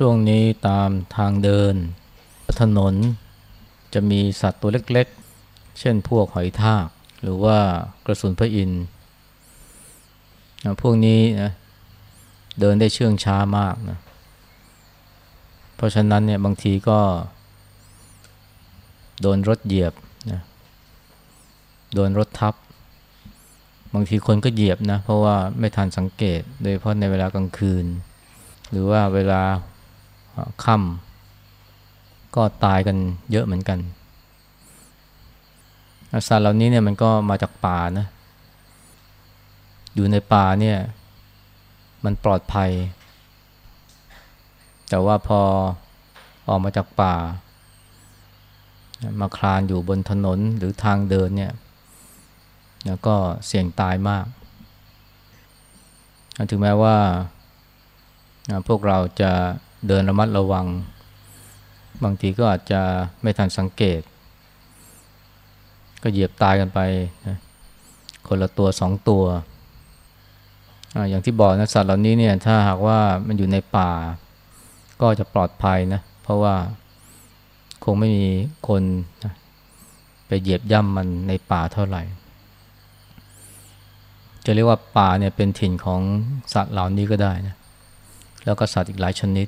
ช่วงนี้ตามทางเดิน ถนนจะมีสัตว์ตัวเล็กๆ เช่นพวกหอยทาก หรือว่ากระสุนพระอินทร์พวกนี้นะเดินได้เชื่องช้ามากนะเพราะฉะนั้นเนี่ยบางทีก็ โดนรถเหยียบนะโดนรถทับ บางทีคนก็เหยียบนะ เพราะว่าไม่ทันสังเกต โดยเฉพาะในเวลากลางคืน หรือว่าเวลา ค่ำก็ตายกันเยอะเหมือนกันสัตว์เหล่านี้เนี่ยมันก็มาจากป่านะ อยู่ในป่าเนี่ยมันปลอดภัย แต่ว่าพอออกมาจากป่า มาคลานอยู่บนถนนหรือทางเดินเนี่ยแล้วก็เสี่ยงตายมาก ถึงแม้ว่าพวกเราจะ เดินระมัดระวัง บางทีก็อาจจะไม่ทันสังเกต ก็เหยียบตายกันไปนะคนละตัวสองตัวออย่างที่บอกนะสัตว์เหล่านี้เนี่ยถ้าหากว่ามันอยู่ในป่า ก็จะปลอดภัยนะ เพราะว่าคงไม่มีคนนะไปเหยียบย่ำมันในป่าเท่าไหร่ จะเรียกว่าป่าเนี่ยเป็นถิ่นของสัตว์เหล่านี้ก็ได้นะ แล้วก็สัตว์อีกหลายชนิด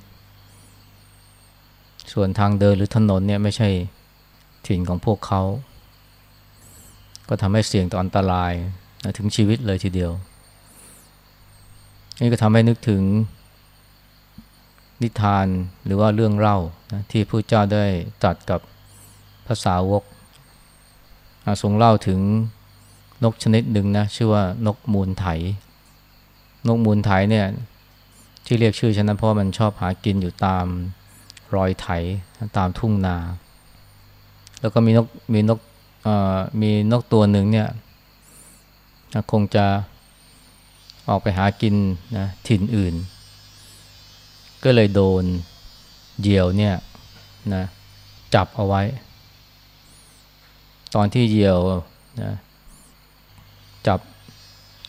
ส่วนทางเดินหรือถนนเนี่ยไม่ใช่ถิ่นของพวกเขา ก็ทำให้เสี่ยงต่ออันตรายถึงชีวิตเลยทีเดียว นี่ก็ทำให้นึกถึงนิทานหรือว่าเรื่องเล่านะที่พระเจ้าได้ตรัสกับภาษาวกทรงเล่าถึงนกชนิดหนึ่งนะชื่อว่านกมูลไถ นกมูลไถเนี่ยที่เรียกชื่อฉันนั้นเพราะมันชอบหากินอยู่ตาม รอยไถตามทุ่งนา แล้วก็มีนกมีนกมีนกตัวหนึ่งเนี่ยคงจะออกไปหากินนะถิ่นอื่น ก็เลยโดนเหยี่ยวเนี่ยนะจับเอาไว้ ตอนที่เหยี่ยวนะจับ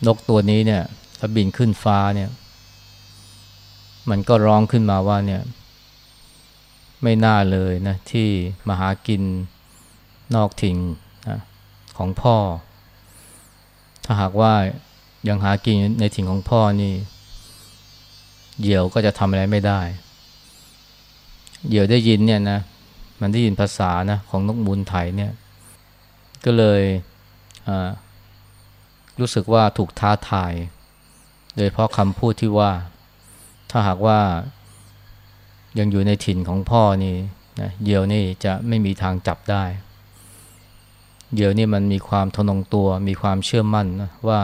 นกตัวนี้เนี่ยแล้วบินขึ้นฟ้าเนี่ย มันก็ร้องขึ้นมาว่าเนี่ย ไม่น่าเลยนะที่มาหากินนอกถิ่งนะของพ่อ ถ้าหากว่ายังหากินในถิ่งของพ่อนี่ เหยี่ยวก็จะทำอะไรไม่ได้ เหยี่ยวได้ยินเนี่ยนะมันได้ยินภาษานะของนกมูลไทยเนี่ย ก็เลยรู้สึกว่าถูกท้าทาย โดยเพราะคำพูดที่ว่า ถ้าหากว่า ยังอยู่ในถิ่นของพ่อนี่นะเหยี่ยวนี่จะไม่มีทางจับได้เหยี่ยวนี่มันมีความทนงตัว มีความเชื่อมั่นนะว่า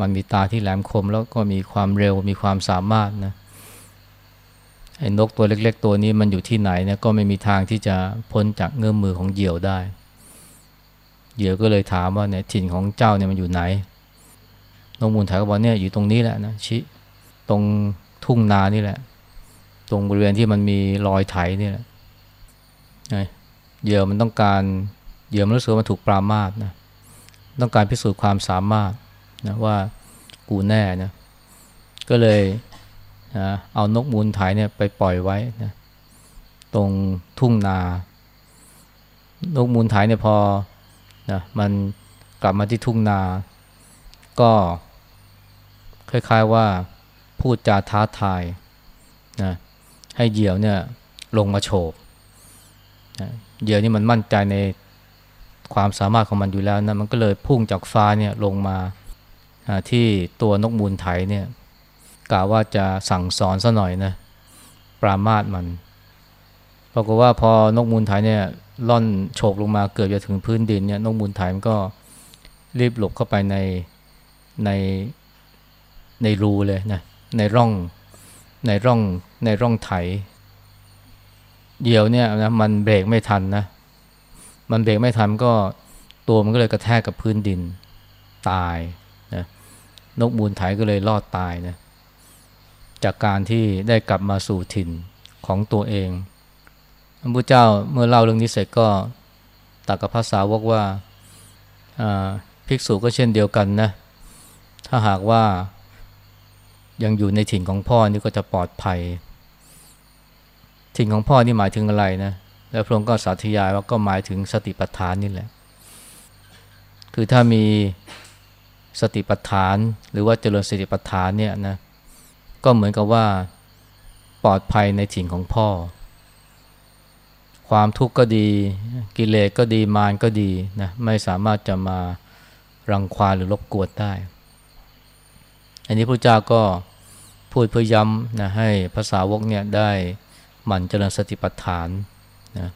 มันมีตาที่แหลมคมแล้วก็มีความเร็วมีความสามารถนะไอ้นกตัวเล็ก ๆ ตัวนี้มันอยู่ที่ไหนเนี่ยก็ไม่มีทางที่จะพ้นจากเงื้อมมือของเหยี่ยวได้ เหยี่ยวก็เลยถามว่าเนี่ยถิ่นของเจ้าเนี่ยมันอยู่ไหนนกมูลไทยก็บอกเนี่ยอยู่ตรงนี้แหละนะชี้ตรงทุ่งนานี่แหละ ตรงบริเวณที่มันมีรอยไถเนี่แหละเหยื่อมันต้องการเหยื่อมันรู้สึกมันถูกปรามาสนะต้องการพิสูจน์ความสามารถนะว่ากูแน่นะก็เลยนะเอานกมูลไถเนี่ยไปปล่อยไว้นะตรงทุ่งนา นกมูลไถเนี่ยพอนะมันกลับมาที่ทุ่งนา ก็คล้ายๆว่าพูดจาท้าทายนะ ให้เหยี่ยวเนี่ยลงมาโฉบเหยี่ยวนี่มันมั่นใจในความสามารถของมันอยู่แล้วนะมันก็เลยพุ่งจากฟ้าเนี่ยลงมาที่ตัวนกมูลไถเนี่ยกล่าวว่าจะสั่งสอนซะหน่อยนะปรามาสมันปรากฏว่าพอนกมูลไถเนี่ยล่อนโฉบลงมาเกือบจะถึงพื้นดินเนี่ยนกมูลไถมันก็รีบหลบเข้าไปในในในรูเลยนะในร่อง ในร่องในร่องไถเหยี่ยวเนี่ยนะมันเบรกไม่ทันนะ มันเบรกไม่ทันก็ตัวมันก็เลยกระแทกกับพื้นดินตายนะนกมูลไถก็เลยรอดตายนะจากการที่ได้กลับมาสู่ถิ่นของตัวเองพระพุทธเจ้าเมื่อเล่าเรื่องนี้เสร็จก็ตักกับภาษาวกว่าภิกษุก็เช่นเดียวกันนะ ถ้าหากว่า ยังอยู่ในถิ่นของพ่อนี่ก็จะปลอดภัย ถิ่นของพ่อนี่หมายถึงอะไรนะ แล้วพระองค์ก็สาธยายว่าก็หมายถึงสติปัฏฐานนี่แหละ คือถ้ามีสติปัฏฐาน หรือว่าเจริญสติปัฏฐานเนี่ยนะ ก็เหมือนกับว่าปลอดภัยในถิ่นของพ่อ ความทุกข์ก็ดี กิเลสก็ดีมารก็ดีนะ ไม่สามารถจะมารังควานหรือรบกวนได้ อันนี้พระเจ้าก็พูดเพื่อย้ำนะให้ภาษาวกเนี่ยได้หมั่นเจริญสติปัฏฐานนะ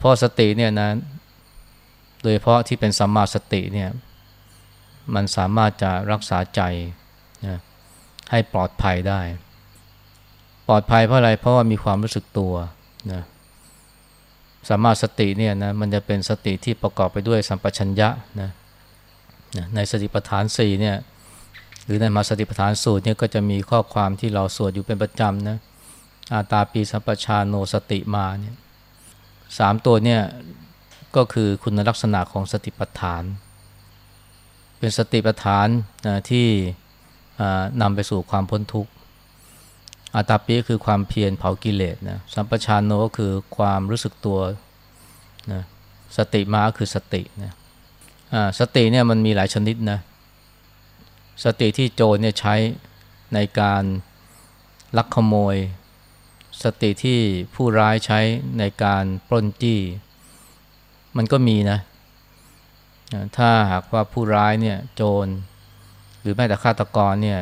เพราะสติเนี่ยนะโดยเฉพาะที่เป็นสัมมาสติเนี่ยมันสามารถจะรักษาใจนะให้ปลอดภัยได้ ปลอดภัยเพราะอะไรเพราะว่ามีความรู้สึกตัวนะสามารถสติเนี่ยนะมันจะเป็นสติที่ประกอบไปด้วยสัมปชัญญะนะในสติปัฏฐานสี่เนี่ย หรือในมาสติปัฏฐานสูตรเนี่ยก็จะมีข้อความที่เราสวดอยู่เป็นประจำนะอาตาปีสัมปชาโนสติมาเนี่ยสามตัวเนี่ยก็คือคุณลักษณะของสติปัฏฐาน เป็นสติปัฏฐานนะที่นำไปสู่ความพ้นทุกข์อาตาปีคือความเพียรเผากิเลสนะสัมปชานโนก็คือความรู้สึกตัวนะสติมาก็คือสตินะสติเนี่ยมันมีหลายชนิดนะ สติที่โจรเนี่ยใช้ในการลักขโมย สติที่ผู้ร้ายใช้ในการปล้นจี้ มันก็มีนะ ถ้าหากว่าผู้ร้ายเนี่ยโจร หรือแม้แต่ฆาตกรเนี่ย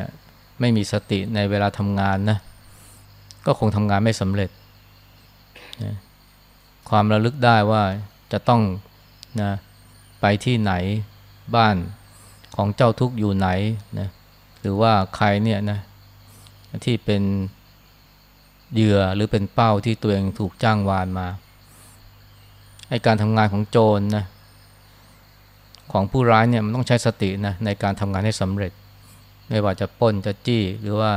ไม่มีสติในเวลาทำงานนะก็คงทำงานไม่สำเร็จความระลึกได้ว่าจะต้องนะไปที่ไหนบ้าน ของเจ้าทุกข์อยู่ไหนนะหรือว่าใครเนี่ยนะที่เป็นเหยื่อหรือเป็นเป้าที่ตัวเองถูกจ้างวานมาไอการทำงานของโจรนนะของผู้ร้ายเนี่ยมันต้องใช้สตินะในการทำงานให้สำเร็จ ไม่ว่าจะป้นจะจี้หรือว่า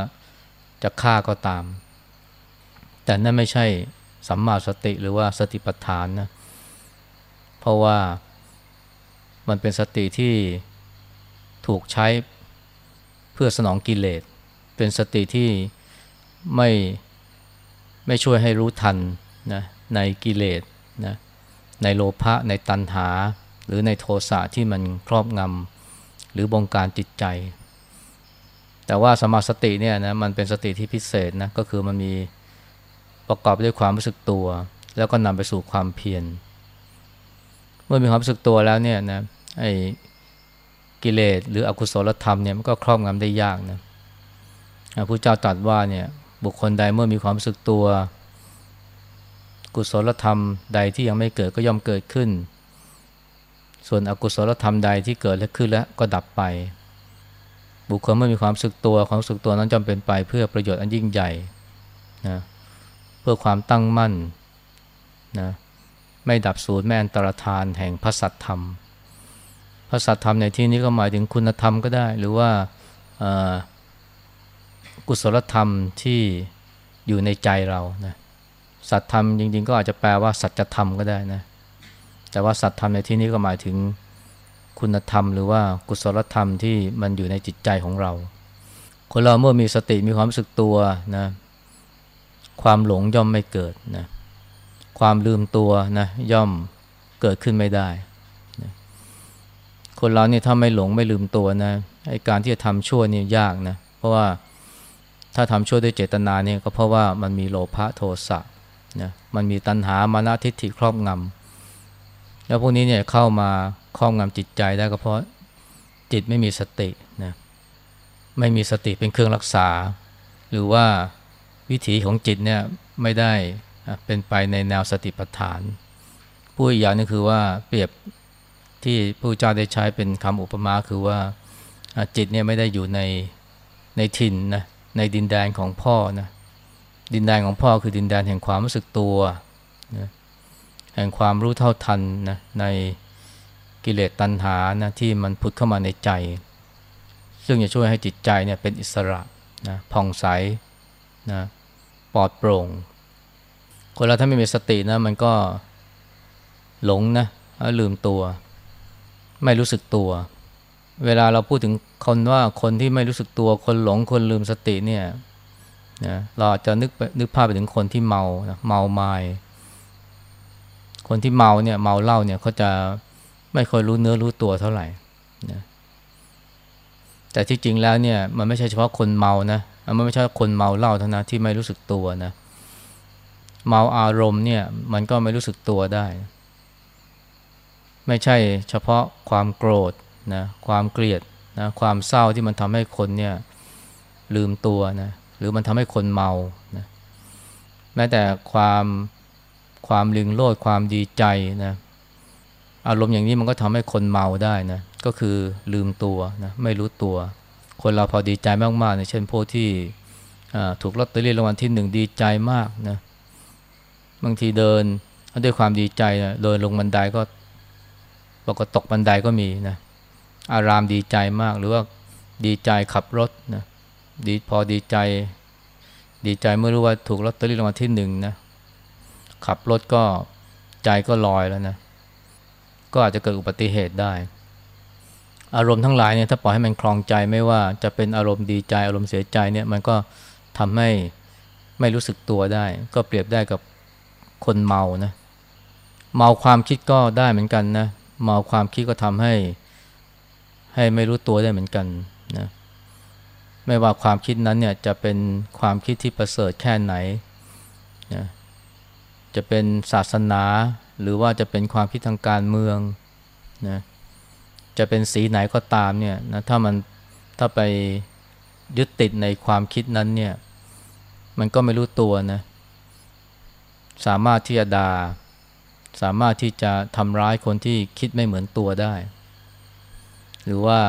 จะฆ่าก็ตาม แต่นั่นไม่ใช่สัมมาสติหรือว่าสติปัฏฐานนะเพราะว่ามันเป็นสติที่ ถูกใช้เพื่อสนองกิเลส เป็นสติที่ไม่ไม่ช่วยให้รู้ทันนะในกิเลสนะในโลภะในตัณหา หรือในโทสะที่มันครอบงำหรือบงการจิตใจ แต่ว่าสมาสติเนี่ยนะมันเป็นสติที่พิเศษนะก็คือมันมีประกอบด้วยความรู้สึกตัว แล้วก็นำไปสู่ความเพียรเมื่อมีความรู้สึกตัวแล้วเนี่ยนะไอ กิเลสหรืออกุศลธรรมเนี่ยมันก็ครอบงำได้ยากนะพระพุทธเจ้าตรัสว่าเนี่ยบุคคลใดเมื่อมีความรู้สึกตัว กุศลธรรมใดที่ยังไม่เกิดก็ย่อมเกิดขึ้น ส่วนอกุศลธรรมใดที่เกิดและขึ้นแล้วก็ดับไป บุคคลเมื่อมีความสึกตัวความสึกตัวนั้นจำเป็นไปเพื่อประโยชน์อันยิ่งใหญ่นะเพื่อความตั้งมั่นนะไม่ดับสูญแม่อันตรธานแห่งพระสัตธรรม พระสัตธรรมในที่นี้ก็หมายถึงคุณธรรมก็ได้ หรือว่ากุศลธรรมที่อยู่ในใจเรานะสัตธรรมจริงๆ ก็อาจจะแปลว่าสัจธรรมก็ได้นะแต่ว่าสัตธรรมในที่นี้ก็หมายถึงคุณธรรม หรือว่ากุศลธรรมที่มันอยู่ในจิตใจของเรา คนเราเมื่อมีสติมีความรู้สึกตัวนะความหลงย่อมไม่เกิดนะความลืมตัวนะย่อมเกิดขึ้นไม่ได้ คนเราเนี่ยถ้าไม่หลงไม่ลืมตัวนะไอการที่จะทำชั่วนี่ยากนะ เพราะว่าถ้าทำชั่วด้วยเจตนาเนี่ยก็เพราะว่ามันมีโลภะโทสะนะมันมีตัณหามานะทิฏฐิครอบงำแล้วพวกนี้เนี่ยเข้ามาครอบงำจิตใจได้ก็เพราะจิตไม่มีสตินะไม่มีสติเป็นเครื่องรักษา หรือว่าวิถีของจิตเนี่ยไม่ได้เป็นไปในแนวสติปัฏฐาน ผู้อีกอย่างนึงคือว่าเปรียบ ที่พระเจ้าได้ใช้เป็นคำอุปมาคือว่าจิตเนี่ยไม่ได้อยู่ในในถิ่นนะในดินแดนของพ่อนะดินแดนของพ่อคือดินแดนแห่งความรู้สึกตัวนะแห่งความรู้เท่าทันนะในกิเลสตัณหานะที่มันผุดเข้ามาในใจ ซึ่งจะช่วยให้จิตใจเนี่ยเป็นอิสระนะผ่องใสนะปลอดโปร่ง คนเราถ้าไม่มีสตินะมันก็หลงนะลืมตัว ไม่รู้สึกตัว เวลาเราพูดถึงคนว่าคนที่ไม่รู้สึกตัวคนหลงคนลืมสติเนี่ยนะเราอาจจะนึกนึกภาพไปถึงคนที่เมานะเมาไมา้คนที่เมาเนี่ยเมาเหล้าเนี่ยเขาจะไม่ค่อยรู้เนื้อรู้ตัวเท่าไหร่นะแต่ที่จริงแล้วเนี่ยมันไม่ใช่เฉพาะคนเมานะมันไม่ใช่คนเมาเหล้าเท่านั้นที่ไม่รู้สึกตัวนะเมาอารมณ์เนี่ยมันก็ไม่รู้สึกตัวได้ ไม่ใช่เฉพาะความโกรธนะความเกลียดนะความเศร้าที่มันทำให้คนเนี่ยลืมตัวนะหรือมันทำให้คนเมานะแม้แต่ความความลึงโลดความดีใจนะอารมณ์อย่างนี้มันก็ทำให้คนเมาได้นะก็คือลืมตัวนะไม่รู้ตัว คนเราพอดีใจมากๆนะเช่นพวกที่ถูกลอตเตอรี่รางวัลที่หนึ่งดีใจมากนะบางทีเดินด้วยความดีใจนะเดินลงบันไดก็ ปรากฏตกบันไดก็มีนะอารามดีใจมากหรือว่าดีใจขับรถนะดีพอดีใจ ดีใจเมื่อรู้ว่าถูกลอตเตอรี่รางวัลที่หนึ่งนะขับรถก็ใจก็ลอยแล้วนะก็อาจจะเกิดอุบัติเหตุได้ อารมณ์ทั้งหลายเนี่ยถ้าปล่อยให้มันคลองใจไม่ว่าจะเป็นอารมณ์ดีใจอารมณ์เสียใจเนี่ยมันก็ทำให้ไม่รู้สึกตัวได้ ก็เปรียบได้กับคนเมานะเมาความคิดก็ได้เหมือนกันนะ เมาความคิดก็ทำให้ ให้ไม่รู้ตัวได้เหมือนกันนะไม่ว่าความคิดนั้นเนี่ยจะเป็นความคิดที่ประเสริฐแค่ไหนนะจะเป็นศาสนาหรือว่าจะเป็นความคิดทางการเมืองนะจะเป็นสีไหนก็ตามเนี่ยนะถ้ามันถ้าไปยึดติดในความคิดนั้นเนี่ย มันก็ไม่รู้ตัวนะ สามารถที่จะดา่า สามารถที่จะทำร้ายคนที่คิดไม่เหมือนตัวได้ หรือว่า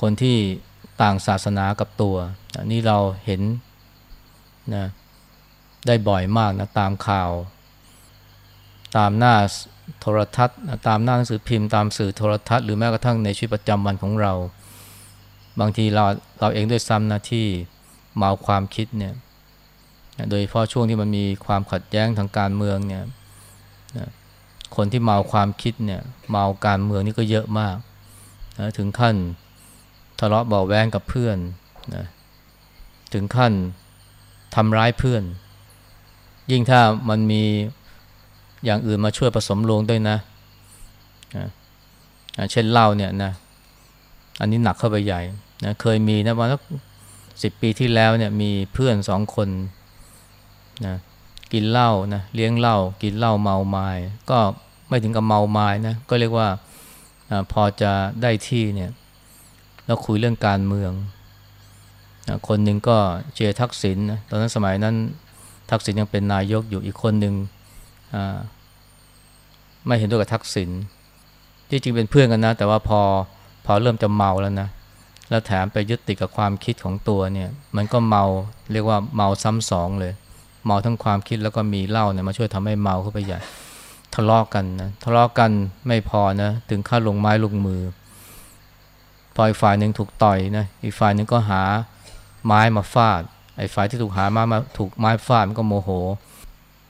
คนที่ต่างศาสนากับตัว นี่เราเห็นนะได้บ่อยมากนะตามข่าว ตามหน้าโทรทัศน์ตามหน้าหนังสือพิมพ์ตามสื่อโทรทัศน์หรือแม้กระทั่งในชีวิตประจำวันของเรา บางทีเราเราเองด้วยซ้ำนะที่เมาความคิดเนี่ย โดยเฉพาะช่วงที่มันมีความขัดแย้งทางการเมืองเนี่ยคนที่เมาความคิดเนี่ยเมาการเมืองนี่ก็เยอะมากนะถึงขั้นทะเลาะเบาแวงกับเพื่อนนะถึงขั้นทำร้ายเพื่อน ยิ่งถ้ามันมีอย่างอื่นมาช่วยผสมลงด้วยนะนะเช่นเหล้าเนี่ยนะอันนี้หนักเข้าไปใหญ่นะเคยมีนะวันสักสิบปีที่แล้วเนี่ยมีเพื่อนสองคน นะกินเหล้านะเลี้ยงเหล้ากินเหล้าเมาไมา้ก็ไม่ถึงกับเมาไม้นะก็เรียกว่าอพอจะได้ที่เนี่ยแล้วคุยเรื่องการเมืองนะคนหนึ่งก็เชยทักษิณนะตอนนั้นสมัยนั้นทักษิณยังเป็นนายกอยู่อีกคนหนึ่งไม่เห็นด้วยกับทักษิณที่จริงเป็นเพื่อนกันนะ แต่ว่าพอพอเริ่มจะเมาแล้วนะแล้วแถมไปยึดติดกับความคิดของตัวเนี่ย มันก็เมาเรียกว่าเมาซ้ำสองเลย เมาทั้งความคิดแล้วก็มีเหล้าเนี่ยมาช่วยทำให้เมาเข้าไปใหญ่ทะเลาะกกันนะทะเลาะกกันไม่พอนะถึงขั้นลงไม้ลงมือพออีกฝ่ายหนึ่งถูกต่อยนะอีกฝ่ายหนึ่งก็หาไม้มาฟาดไอ้ฝ่ายที่ถูกหาไม้มาถูกไม้ฟาดมันก็โมโห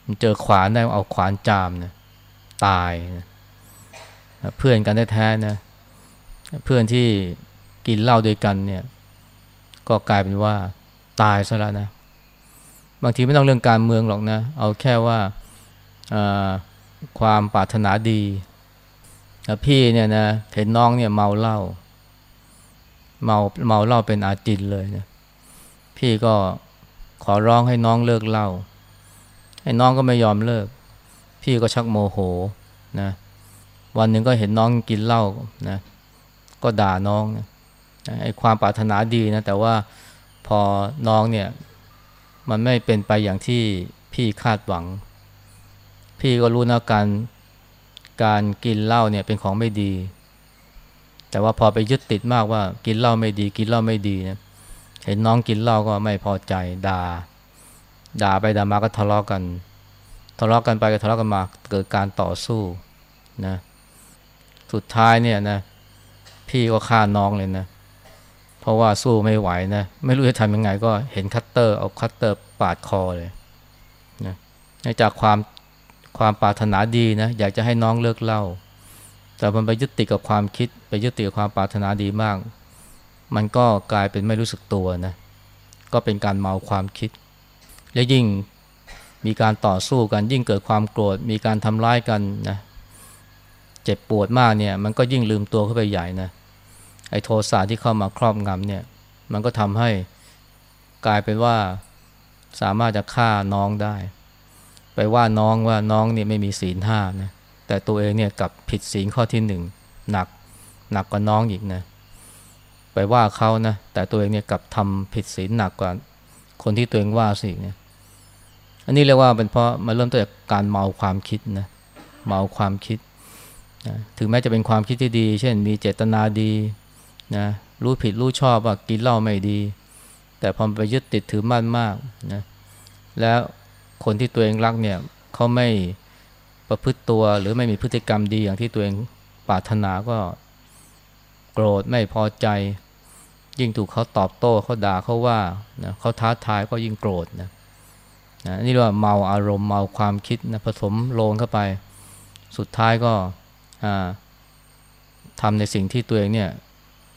มันเจอขวานได้เอาขวานจามนะตายนะเพื่อนกันแท้ๆนะเพื่อนที่กินเหล้าด้วยกันเนี่ย ก็กลายเป็นว่าตายซะแล้วนะ บางทีไม่ต้องเรื่องการเมืองหรอกนะ เอาแค่ว่าความปรารถนาดีพี่เนี่ยนะเห็นน้องเนี่ยเมาเหล้าเมาเมาเหล้าเป็นอาจินเลยนะพี่ก็ขอร้องให้น้องเลิกเหล้าให้น้องก็ไม่ยอมเลิก พี่ก็ชักโมโหนะวันหนึ่งก็เห็นน้องกินเหล้านะก็ด่าน้องนะไอ้ความปรารถนาดีนะแต่ว่าพอน้องเนี่ย มันไม่เป็นไปอย่างที่พี่คาดหวัง พี่ก็รู้นะการการกินเหล้าเนี่ยเป็นของไม่ดี แต่ว่าพอไปยึดติดมากว่ากินเหล้าไม่ดี กินเหล้าไม่ดีนะเห็นน้องกินเหล้าก็ไม่พอใจด่า ด่าไปด่ามาก็ทะเลาะกัน ทะเลาะกันไปก็ทะเลาะกันมาเกิดการต่อสู้นะ สุดท้ายเนี่ยนะ พี่ก็ฆ่าน้องเลยนะเพราะว่าสู้ไม่ไหวนะ ไม่รู้จะทำยังไงก็เห็นคัตเตอร์เอาคัตเตอร์ปาดคอเลยนะจากความความปรารถนาดีนะอยากจะให้น้องเลิกเหล้า แต่มันไปยึดติดกับความคิด ไปยึดติดกับความปรารถนาดีมาก มันก็กลายเป็นไม่รู้สึกตัวนะก็เป็นการเมาความคิด และยิ่งมีการต่อสู้กันยิ่งเกิดความโกรธมีการทำร้ายกันนะเจ็บปวดมากเนี่ยมันก็ยิ่งลืมตัวเข้าไปใหญ่นะ ไอ้โทสะที่เข้ามาครอบงำเนี่ย มันก็ทำให้กลายเป็นว่าสามารถจะฆ่าน้องได้ ไปว่าน้องว่าน้องเนี่ยไม่มีศีลห้านะแต่ตัวเองเนี่ยกับผิดศีลข้อที่หนึ่งหนักหนักกว่าน้องอีกนะไปว่าเขานะแต่ตัวเองเนี่ยกับทำผิดศีลหนักกว่าคนที่ตัวเองว่าสิเนี่ยอันนี้เรียกว่าเป็นเพราะมันเริ่มต้นจากการเมาความคิดนะเมาความคิดนะถึงแม้จะเป็นความคิดที่ดี เช่นมีเจตนาดี นะรู้ผิดรู้ชอบว่ากินเหล้าไม่ดี แต่พอไปยึดติดถือมั่นมากนะแล้วคนที่ตัวเองรักเนี่ยเขาไม่ประพฤติตัวหรือไม่มีพฤติกรรมดีอย่างที่ตัวเองปรารถนาก็โกรธไม่พอใจ ยิ่งถูกเขาตอบโต้เขาด่าเขาว่านะเขาท้าทายก็ยิ่งโกรธนะนะนี่เรียกว่าเมาอารมณ์เมาความคิดนะผสมโลงเข้าไป สุดท้ายก็ทำในสิ่งที่ตัวเองเนี่ย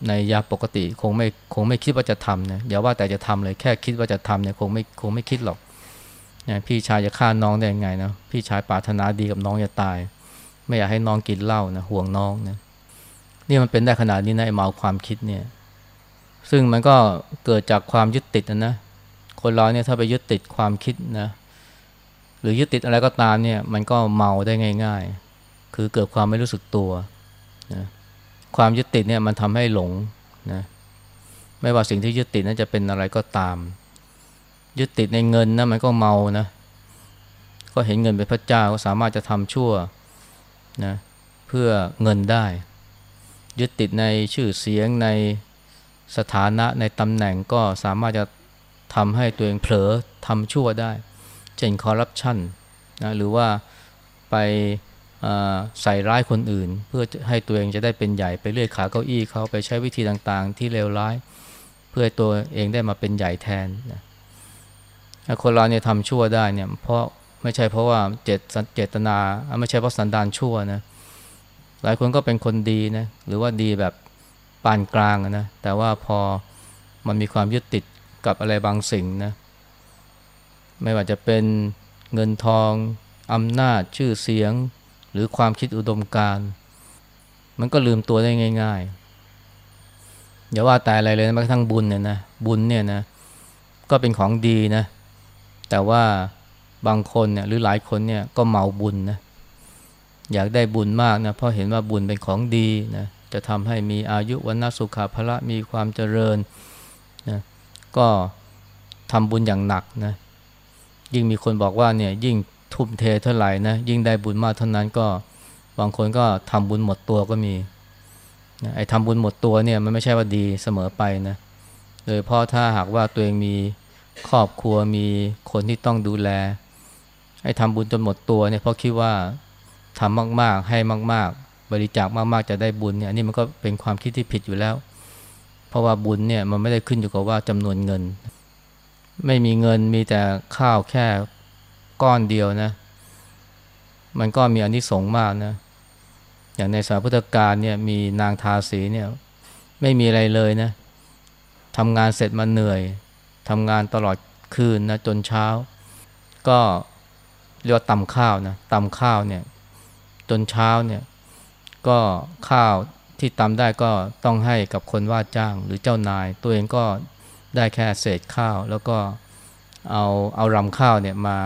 ในยาปกติคงไม่คงไม่คิดว่าจะทำนะอย่าว่าแต่จะทำเลยแค่คิดว่าจะทำเนี่ยคงไม่คงไม่คิดหรอกนะพี่ชายจะฆ่าน้องได้ยังไงนะพี่ชายปรารถนาดีกับน้องจะตาย ไม่อยากให้น้องกินเหล้านะห่วงน้องนะนี่มันเป็นได้ขนาดนี้นะไอ้เมาความคิดเนี่ยซึ่งมันก็เกิดจากความยึดติดนะนะคนเราเนี่ยถ้าไปยึดติดความคิดนะหรือยึดติดอะไรก็ตามเนี่ยมันก็เมาได้ง่าย ๆ คือเกิดความไม่รู้สึกตัว ความยึดติดเนี่ยมันทำให้หลงนะไม่ว่าสิ่งที่ยึดติดนั้นจะเป็นอะไรก็ตาม ยึดติดในเงินนะมันก็เมานะ ก็เห็นเงินเป็นพระเจ้าก็สามารถจะทำชั่วนะเพื่อเงินได้ ยึดติดในชื่อเสียงในสถานะในตำแหน่งก็สามารถจะทำให้ตัวเองเผลอทำชั่วได้ เช่นคอร์รัปชันนะหรือว่าไป ใส่ร้ายคนอื่น เพื่อให้ตัวเองจะได้เป็นใหญ่ไปเลื่อยขาเก้าอี้เขาไปใช้วิธีต่างๆ ที่เลวร้าย เพื่อตัวเองได้มาเป็นใหญ่แทนนะคนเราเนี่ยทำชั่วได้เนี่ยเพราะไม่ใช่เพราะว่าเจตเจตนาไม่ใช่เพราะสันดานชั่วนะหลายคนก็เป็นคนดีนะหรือว่าดีแบบปานกลางนะแต่ว่าพอมันมีความยึดติดกับอะไรบางสิ่งนะไม่ว่าจะเป็นเงินทองอำนาจชื่อเสียง หรือความคิดอุดมการมันก็ลืมตัวได้ง่าย ๆ อย่าว่าแต่อะไรเลยนะแม้กระทั่งบุญเนี่ยนะบุญเนี่ยนะก็เป็นของดีนะแต่ว่าบางคนเนี่ยหรือหลายคนเนี่ยก็เมาบุญนะอยากได้บุญมากนะเพราะเห็นว่าบุญเป็นของดีนะจะทำให้มีอายุวันนสุขาภละมีความเจริญนะก็ทำบุญอย่างหนักนะยิ่งมีคนบอกว่าเนี่ยยิ่ง ทุ่มเทเท่าไหร่นะยิ่งได้บุญมากเท่านั้นก็บางคนก็ทำบุญหมดตัวก็มีไอ้ทำบุญหมดตัวเนี่ยมันไม่ใช่ว่าดีเสมอไปนะโดยเพราะถ้าหากว่าตัวเองมีครอบครัวมีคนที่ต้องดูแลไอ้ทำบุญจนหมดตัวเนี่ยเพราะคิดว่าทำมากๆให้มาก ๆ บริจาคมากๆจะได้บุญเนี่ยอันนี้มันก็เป็นความคิดที่ผิดอยู่แล้ว เพราะว่าบุญเนี่ยมันไม่ได้ขึ้นอยู่กับว่าจำนวนเงิน ไม่มีเงินมีแต่ข้าวแค่ ก้อนเดียวนะ มันก็มีอนนิสงส์มากนะ อย่างในสายพุทธกาลเนี่ยมีนางทาสีเนี่ยไม่มีอะไรเลยนะทำงานเสร็จมาเหนื่อยทำงานตลอดคืนนะจนเช้า ก็เรียกว่าตำข้าวนะตำข้าวเนี่ยจนเช้าเนี่ยก็ข้าวที่ตำได้ก็ต้องให้กับคนว่าจ้างหรือเจ้านาย ตัวเองก็ได้แค่เศษข้าว แล้วก็เอาเอารำข้าวเนี่ยมา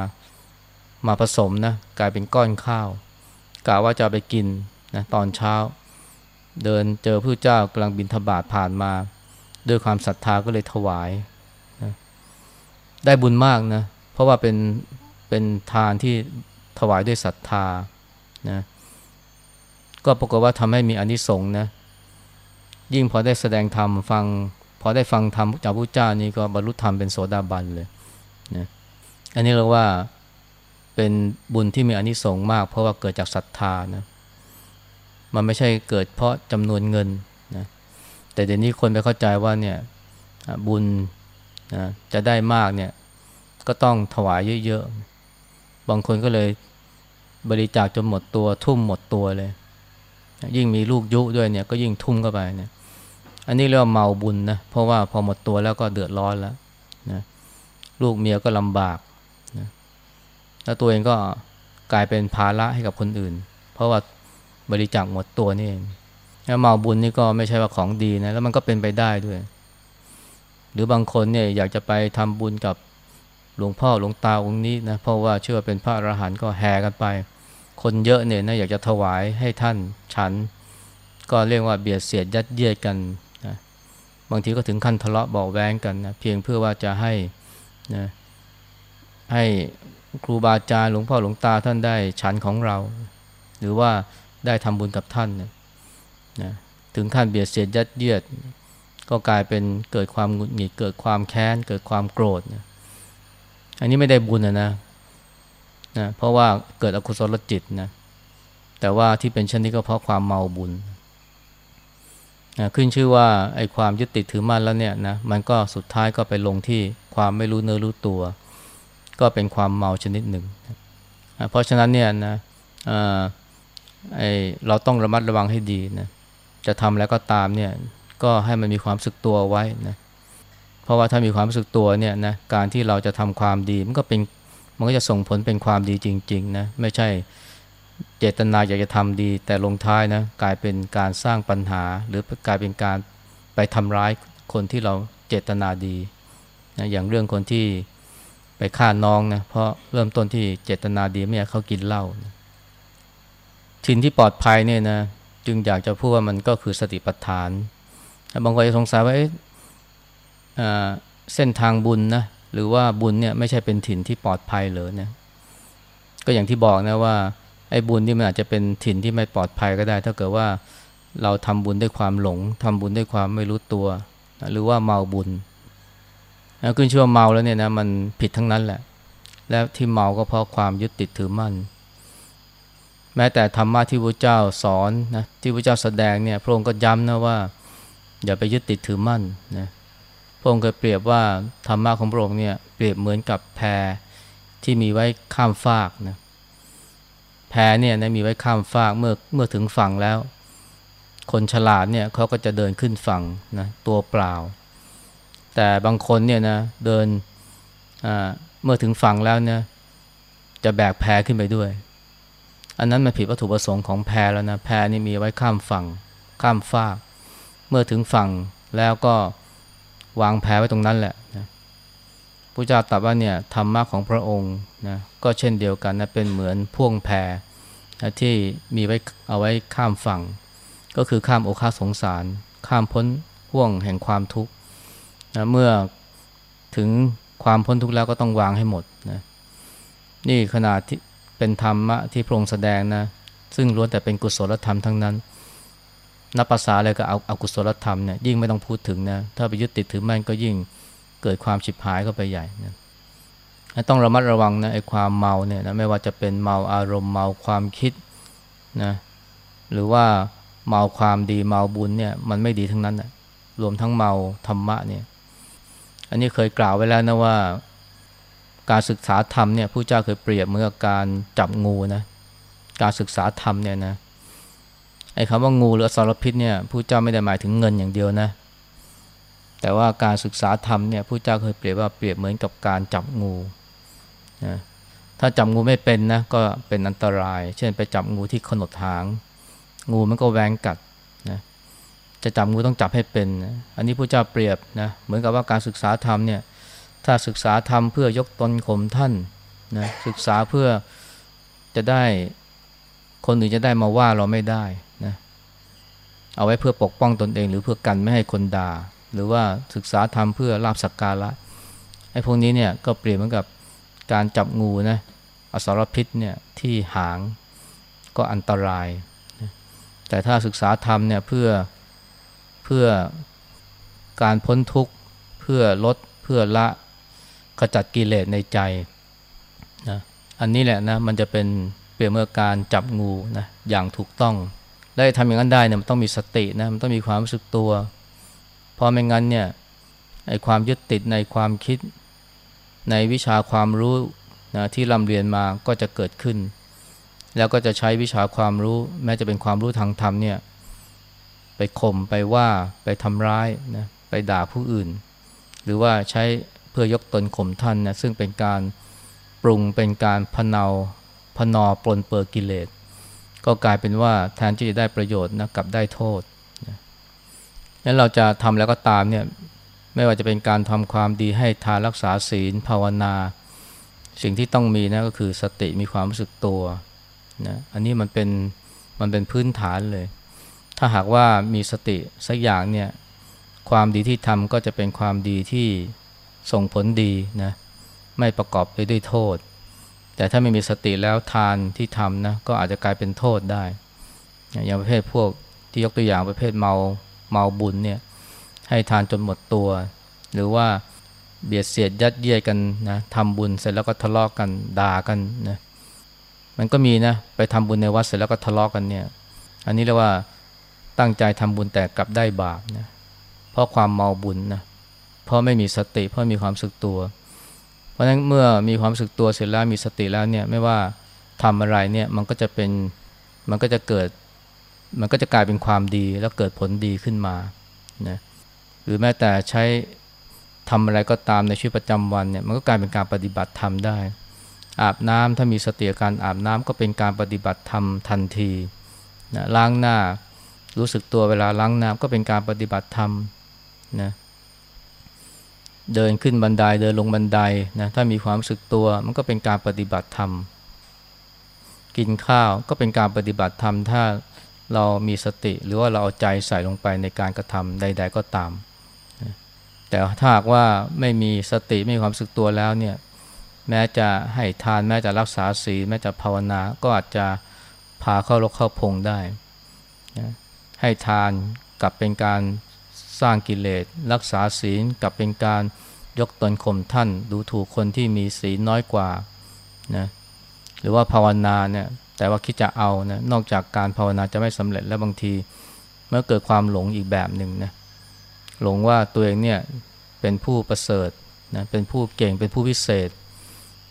มาผสมนะกลายเป็นก้อนข้าวกะว่าจะไปกินนะตอนเช้า เดินเจอผู้เจ้ากำลังบินทบาทผ่านมา ด้วยความศรัทธาก็เลยถวายนะได้บุญมากนะเพราะว่าเป็นเป็นทานที่ถวายด้วยศรัทธานะก็ปรากฏว่าทำให้มีอนิสงส์นะยิ่งพอได้แสดงธรรมฟังพอได้ฟังธรรมจากพระเจ้านี่ก็บรรลุธรรมเป็นโสดาบันเลยนะอันนี้เราว่า เป็นบุญที่มีอนิสงส์มาก เพราะว่าเกิดจากศรัทธานะมันไม่ใช่เกิดเพราะจำนวนเงินนะแต่เดี๋ยวนี้คนไปเข้าใจว่าเนี่ยบุญนะจะได้มากเนี่ยก็ต้องถวายเยอะๆ บางคนก็เลยบริจาคจนหมดตัวทุ่มหมดตัวเลย ยิ่งมีลูกยุด้วยเนี่ยก็ยิ่งทุ่มเข้าไปเนี่ยอันนี้เรียกว่าเมาบุญนะเพราะว่าพอหมดตัวแล้วก็เดือดร้อนแล้วนะลูกเมียก็ลำบาก แล้วตัวเองก็กลายเป็นภาระให้กับคนอื่น เพราะว่าบริจาคหมดตัวนี่เองแล้วเมาบุญนี่ก็ไม่ใช่ว่าของดีนะ แล้วมันก็เป็นไปได้ด้วย หรือบางคนเนี่ยอยากจะไปทำบุญกับหลวงพ่อหลวงตาองค์นี้นะ เพราะว่าเชื่อเป็นพระอรหันต์ก็แห่กันไป คนเยอะเนี่ยนะอยากจะถวายให้ท่านฉัน ก็เรียกว่าเบียดเสียดยัดเยียดกันนะบางทีก็ถึงขั้นทะเลาะเบาแวงกันนะเพียงเพื่อว่าจะให้นะให้ ครูบาอาจารย์หลวงพ่อหลวงตาท่านได้ฉันของเรา หรือว่าได้ทำบุญกับท่านนะนะถึงขั้นเบียดเสียดยัดเยียด ก็กลายเป็นเกิดความหงุดหงิดเกิดความแค้น เกิดความโกรธนะอันนี้ไม่ได้บุญนะนะนะเพราะว่าเกิดอกุศลจิตนะแต่ว่าที่เป็นเช่นนี้ก็เพราะความเมาบุญนะขึ้นชื่อว่าไอ้ความยึดติดถือมั่นแล้วเนี่ยนะมันก็สุดท้ายก็ไปลงที่ความไม่รู้เนื้อรู้ตัว ก็เป็นความเมาชนิดหนึ่ง เพราะฉะนั้นเนี่ยนะเราต้องระมัดระวังให้ดีนะจะทำแล้วก็ตามเนี่ยก็ให้มันมีความสึกตัวไว้นะเพราะว่าถ้ามีความสึกตัวเนี่ยนะการที่เราจะทำความดีมันก็เป็นมันก็จะส่งผลเป็นความดีจริงๆนะไม่ใช่เจตนาอยากจะทำดี แต่ลงท้ายนะกลายเป็นการสร้างปัญหา หรือกลายเป็นการไปทำร้ายคนที่เราเจตนาดีนะอย่างเรื่องคนที่ ฆ่าน้องนะเพราะเริ่มต้นที่เจตนาดีไม่อยากเขากินเหล้านะทินที่ปลอดภัยเนี่ยนะจึงอยากจะพูดว่ามันก็คือสติปัฏฐาน บางคนจะสงสัยว่าเส้นทางบุญนะหรือว่าบุญเนี่ยไม่ใช่เป็นถิ่นที่ปลอดภัยเลยนี่ยก็อย่างที่บอกนะว่าไอ้บุญที่มันอาจจะเป็นถิ่นที่ไม่ปลอดภัยก็ได้ ถ้าเกิดว่าเราทำบุญด้วยความหลงทำบุญด้วยความไม่รู้ตัว หรือว่าเมาบุญ ขึ้นชื่อว่าเมาแล้วเนี่ยนะมันผิดทั้งนั้นแหละ แล้วที่เมาก็เพราะความยึดติดถือมั่น แม้แต่ธรรมะที่พระเจ้าสอนนะที่พระเจ้าแสดงเนี่ยพระองค์ก็ย้ำนะว่า อย่าไปยึดติดถือมั่นนะพระองค์เคยเปรียบว่าธรรมะของพระองค์เนี่ยเปรียบเหมือนกับแพที่มีไว้ข้ามฟากนะแพเนี่ยนะมีไว้ข้ามฟากเมื่อเมื่อถึงฝั่งแล้ว คนฉลาดเนี่ยเขาก็จะเดินขึ้นฝั่งนะตัวเปล่า แต่บางคนเนี่ยนะเดินเมื่อถึงฝั่งแล้วเนี่ยจะแบกแพขึ้นไปด้วย อันนั้นมันผิดวัตถุประสงค์ของแพแล้วนะแพนี่มีไว้ข้ามฝั่งข้ามฟากเมื่อถึงฝั่งแล้วก็วางแผไว้ตรงนั้นแหละนะพระเจ้าตรัสว่าเนี่ยธรรมะของพระองค์นะก็เช่นเดียวกันนะเป็นเหมือนพ่วงแพนะที่มีไว้เอาไว้ข้ามฝั่ง ก็คือข้ามโอคาสงสาร ข้ามพ้นห่วงแห่งความทุกข์ นะเมื่อถึงความพ้นทุกข์แล้วก็ต้องวางให้หมดนะนี่ขนาดที่เป็นธรรมะที่พระองค์แสดงนะ ซึ่งล้วนแต่เป็นกุศลธรรมทั้งนั้นนับภาษาอะไรก็เอาอากุศลธรรมเนี่ยยิ่งไม่ต้องพูดถึงนะถ้าไปยึดติดถือมั่นก็ยิ่งเกิดความฉิบหายเข้าไปใหญ่นะต้องระมัดระวังนะไอ้ความเมาเนี่ยนะไม่ว่าจะเป็นเมาอารมณ์เมาความคิดนะหรือว่าเมาความดีเมาบุญเนี่ยมันไม่ดีทั้งนั้นนะรวมทั้งเมาธรรมะเนี่ย อันนี้เคยกล่าวไว้แล้วนะว่า การศึกษาธรรมเนี่ยผู้เจ้าเคยเปรียบเหมือนกับการจับงูนะการศึกษาธรรมเนี่ยนะไอ้คำว่างูหรือสารพิษเนี่ยผู้เจ้าไม่ได้หมายถึงเงินอย่างเดียวนะ แต่ว่าการศึกษาธรรมเนี่ยผู้เจ้าเคยเปรียบว่าเปรียบเหมือนกับการจับงูนะถ้าจับงูไม่เป็นนะก็เป็นอันตราย เช่นไปจับงูที่ขนดหาง งูมันก็แหวงกัด จะจับงูต้องจับให้เป็น อันนี้ผู้เจ้าเปรียบนะเหมือนกับว่าการศึกษาธรรมเนี่ยถ้าศึกษาธรรมเพื่อยกตนข่มท่านนะศึกษาเพื่อจะได้คนอื่นจะได้มาว่าเราไม่ได้นะเอาไว้เพื่อปกป้องตนเอง หรือเพื่อกันไม่ให้คนด่า หรือว่าศึกษาทำเพื่อลาบสักการะไอ้พวกนี้เนี่ยก็เปรียบเหมือนกับการจับงูนะอสรพิษเนี่ยที่หางก็อันตราย แต่ถ้าศึกษาธรรมเนี่ยเพื่อ เพื่อการพ้นทุกข์ เพื่อลดเพื่อละขจัดกิเลสในใจนะอันนี้แหละนะมันจะเป็นเปรียบเมื่อการจับงูนะอย่างถูกต้องและทำอย่างนั้นได้เนี่ยมันต้องมีสตินะมันต้องมีความรู้สึกตัว เพราะไม่งั้นเนี่ยไอความยึดติดในความคิด ในวิชาความรู้นะที่ร่ำเรียนมาก็จะเกิดขึ้น แล้วก็จะใช้วิชาความรู้ แม้จะเป็นความรู้ทางธรรมเนี่ย ไปข่มไปว่าไปทำร้ายนะไปด่าผู้อื่น หรือว่าใช้เพื่อยกตนข่มท่านนะซึ่งเป็นการปรุงเป็นการพนาพนอปลนเปอร์กิเลส ก็กลายเป็นว่าแทนที่จะได้ประโยชน์นะกลับได้โทษนะนั้นเราจะทำแล้วก็ตามเนี่ยไม่ว่าจะเป็นการทำความดีให้ทานรักษาศีลภาวนา สิ่งที่ต้องมีนะก็คือสติมีความรู้สึกตัวนะอันนี้มันเป็นมันเป็นพื้นฐานเลย ถ้าหากว่ามีสติสักอย่างเนี่ยความดีที่ทำก็จะเป็นความดีที่ส่งผลดีนะไม่ประกอบไปด้วยโทษ แต่ถ้าไม่มีสติแล้วทานที่ทำนะก็อาจจะกลายเป็นโทษได้ อย่างประเภทพวกที่ยกตัวอย่างประเภทเมาเมาบุญเนี่ยให้ทานจนหมดตัว หรือว่าเบียดเสียดยัดเยียดกันนะทำบุญเสร็จแล้วก็ทะเลาะกกันด่ากันนะมันก็มีนะไปทำบุญในวัดเสร็จแล้วก็ทะเลาะกกันเนี่ยอันนี้เรียกว่า ตั้งใจทำบุญแต่กลับได้บาปนะเพราะความเมาบุญนะเพราะไม่มีสติ เพราะมีความสึกตัว เพราะฉะนั้นเมื่อมีความสึกตัวเสร็จแล้วมีสติแล้วเนี่ยไม่ว่าทำอะไรเนี่ยมันก็จะเป็นมันก็จะเกิด มันก็จะกลายเป็นความดีแล้วเกิดผลดีขึ้นมานะหรือแม้แต่ใช้ทำอะไรก็ตามในชีวิตประจำวันเนี่ยมันก็กลายเป็นการปฏิบัติธรรมได้ อาบน้ำถ้ามีสติการอาบน้ำก็เป็นการปฏิบัติธรรมทันทีนะล้างหน้า รู้สึกตัวเวลาล้างน้ำก็เป็นการปฏิบัติธรรมนะเดินขึ้นบันไดเดินลงบันไดนะถ้ามีความรู้สึกตัวมันก็เป็นการปฏิบัติธรรม กินข้าวก็เป็นการปฏิบัติธรรม ถ้าเรามีสติหรือว่าเราเอาใจใส่ลงไปในการกระทำใด ๆ ก็ตาม แต่ถ้าหากว่าไม่มีสติไม่มีความรู้สึกตัวแล้วเนี่ยแม้จะให้ทานแม้จะรักษาศีลแม้จะภาวนาก็อาจจะพาเข้าลกเข้าพงได้นะ ให้ทานกลับเป็นการสร้างกิเลส รักษาศีลกลับเป็นการยกตนข่มท่าน ดูถูกคนที่มีศีลน้อยกว่านะหรือว่าภาวนาเนี่ยแต่ว่าคิดจะเอานะนอกจากการภาวนาจะไม่สำเร็จแล้วบางที เมื่อเกิดความหลงอีกแบบหนึ่งนะหลงว่าตัวเองเนี่ยเป็นผู้ประเสริฐนะเป็นผู้เก่งเป็นผู้พิเศษ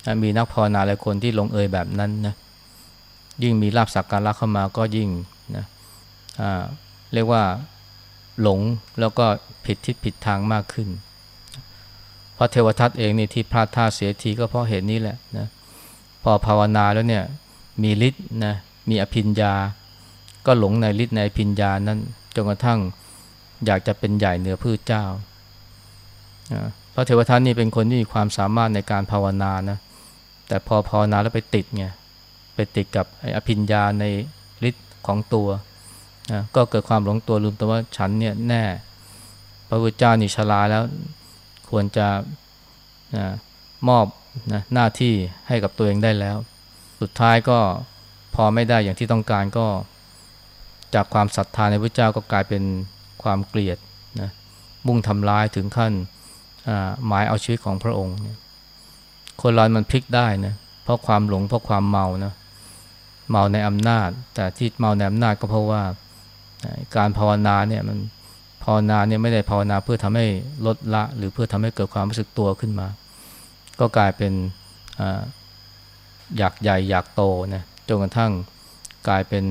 นะมีนักภาวนาหลายคนที่ลงเอยแบบนั้นนะยิ่งมีลาบสักการะเข้ามาก็ยิ่ง เรียกว่าหลงแล้วก็ผิดทิศผิดทางมากขึ้น เพราะเทวทัตเองนี่ที่พลาดท่าเสียทีก็เพราะเหตุนี้แหละนะพอภาวนาแล้วเนี่ยมีฤทธิ์นะมีอภิญญา ก็หลงในฤทธิ์ในอภิญญานั้นจนกระทั่งอยากจะเป็นใหญ่เหนือพืชเจ้าพระเทวทัตนี่เป็นคนที่มีความสามารถในการภาวนานะแต่พอภาวนาแล้วไปติดไงไปติดกับอภิญญาในฤทธิ์ของตัว นะก็เกิดความหลงตัวลืมตัวว่าฉันเนี่ยแน่ พระพุทธเจ้านี่ชราแล้วควรจะนะมอบนะหน้าที่ให้กับตัวเองได้แล้ว สุดท้ายก็พอไม่ได้อย่างที่ต้องการก็ จากความศรัทธาในพระเจ้าก็กลายเป็นความเกลียดนะมุ่งทำร้ายถึงขั้นหมายเอาชีวิตของพระองค์คนเรามันพลิกได้นะเพราะความหลงเพราะความเมานะเมาในอำนาจ แต่ที่เมาในอำนาจก็เพราะว่า การภาวนาเนี่ยมันภาวนาเนี่ยไม่ได้ภาวนาเพื่อทำให้ลดละ หรือเพื่อทำให้เกิดความรู้สึกตัวขึ้นมา ก็กลายเป็นอยากใหญ่อยากโตนะจนกระทั่งกลายเป็น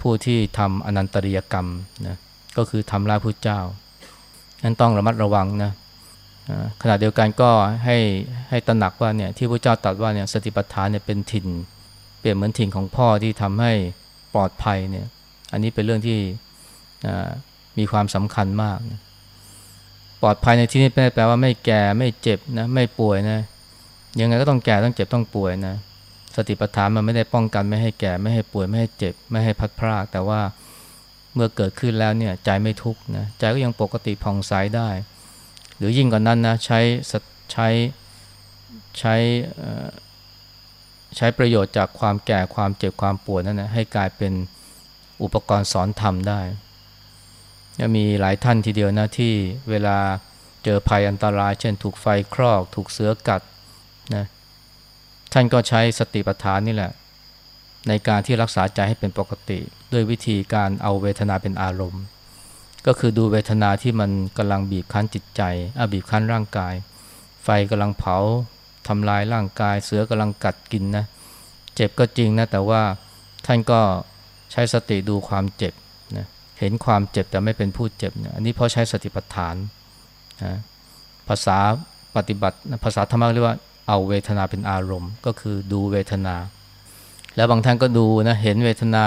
ผู้ที่ทำอนันตริยกรรมนะก็คือทำร้ายพระเจ้านั้นต้องระมัดระวังนะขณะเดียวกันก็ให้ให้ตระหนักว่าเนี่ยที่พระเจ้าตรัสว่าเนี่ยสติปัฏฐานเนี่ยเป็นถิ่น เปรียบเหมือนถิ่นของพ่อที่ทำให้ปลอดภัยเนี่ย อันนี้เป็นเรื่องที่มีความสำคัญมากนะปลอดภัยในที่นี้แปลว่าไม่แก่ไม่เจ็บนะไม่ป่วยนะยังไงก็ต้องแก่ต้องเจ็บต้องป่วยนะสติปัฏฐานมันไม่ได้ป้องกันไม่ให้แก่ไม่ให้ป่วยไม่ให้เจ็บ ไม่ให้พัดพราก แต่ว่าเมื่อเกิดขึ้นแล้วเนี่ยใจไม่ทุกข์นะใจก็ยังปกติผ่องใสได้ หรือยิ่งกว่านั้นนะใช้ใช้ใช้ใช้ประโยชน์จากความแก่ความเจ็บความป่วดนั่นนะให้กลายเป็น อุปกรณ์สอนธรรมได้จะมีหลายท่านทีเดียวนะที่เวลาเจอภัยอันตราย เช่นถูกไฟคลอก ถูกเสือกัดนะท่านก็ใช้สติปัฏฐานนี่แหละ ในการที่รักษาใจให้เป็นปกติ ด้วยวิธีการเอาเวทนาเป็นอารมณ์ ก็คือดูเวทนาที่มันกำลังบีบคั้นจิตใจอบีบคั้นร่างกาย ไฟกำลังเผาทำลายร่างกาย เสือกำลังกัดกินนะเจ็บก็จริงนะแต่ว่าท่านก็ ช้สติดูความเจ็บนะเห็นความเจ็บแต่ไม่เป็นผู้เจ็บนะอันนี้เพราะใช้สติปัฏฐานนะภาษาปฏิบัติภาษาธรรมะเรียกว่าเอาเวทนาเป็นอารมณ์ ก็คือดูเวทนา แล้วบางท่านก็ดูนะเห็นเวทนา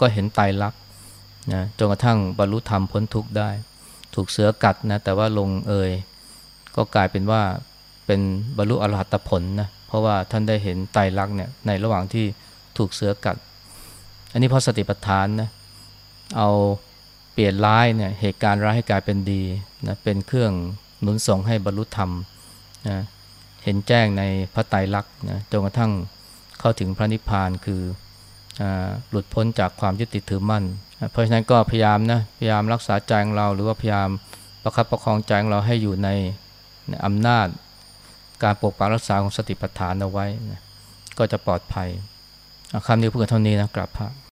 ก็เห็นไตรลักษณ์นะจนกระทั่งบรรลุธรรมพ้นทุกข์ได้ ถูกเสือกัดนะแต่ว่าลงเอยก็กลายเป็นว่าเป็นบรรลุอรหัตผลนะเพราะว่าท่านได้เห็นไตรลักษณ์เนี่ยในระหว่างที่ถูกเสือกัด อันนี้เพราะสติปัฏฐานนะเอาเปลี่ยนร้ายเนี่ยเหตุการณ์ร้ายให้กลายเป็นดีนะเป็นเครื่องหนุนส่งให้บรรลุธรรมนะเห็นแจ้งในพระไตรลักษณ์นะจนกระทั่งเข้าถึงพระนิพพานคืออหลุดพ้นจากความยึดติดถือมั่น เพราะฉะนั้นก็พยายามนะพยายามรักษาใจของเราหรือว่าพยายามประคับประคองใจของเราให้อยู่ในอำนาจการปกปักรักษาของสติปัฏฐานเอาไว้นะก็จะปลอดภัยคำนี้พูดกันเท่านี้นะกราบพระ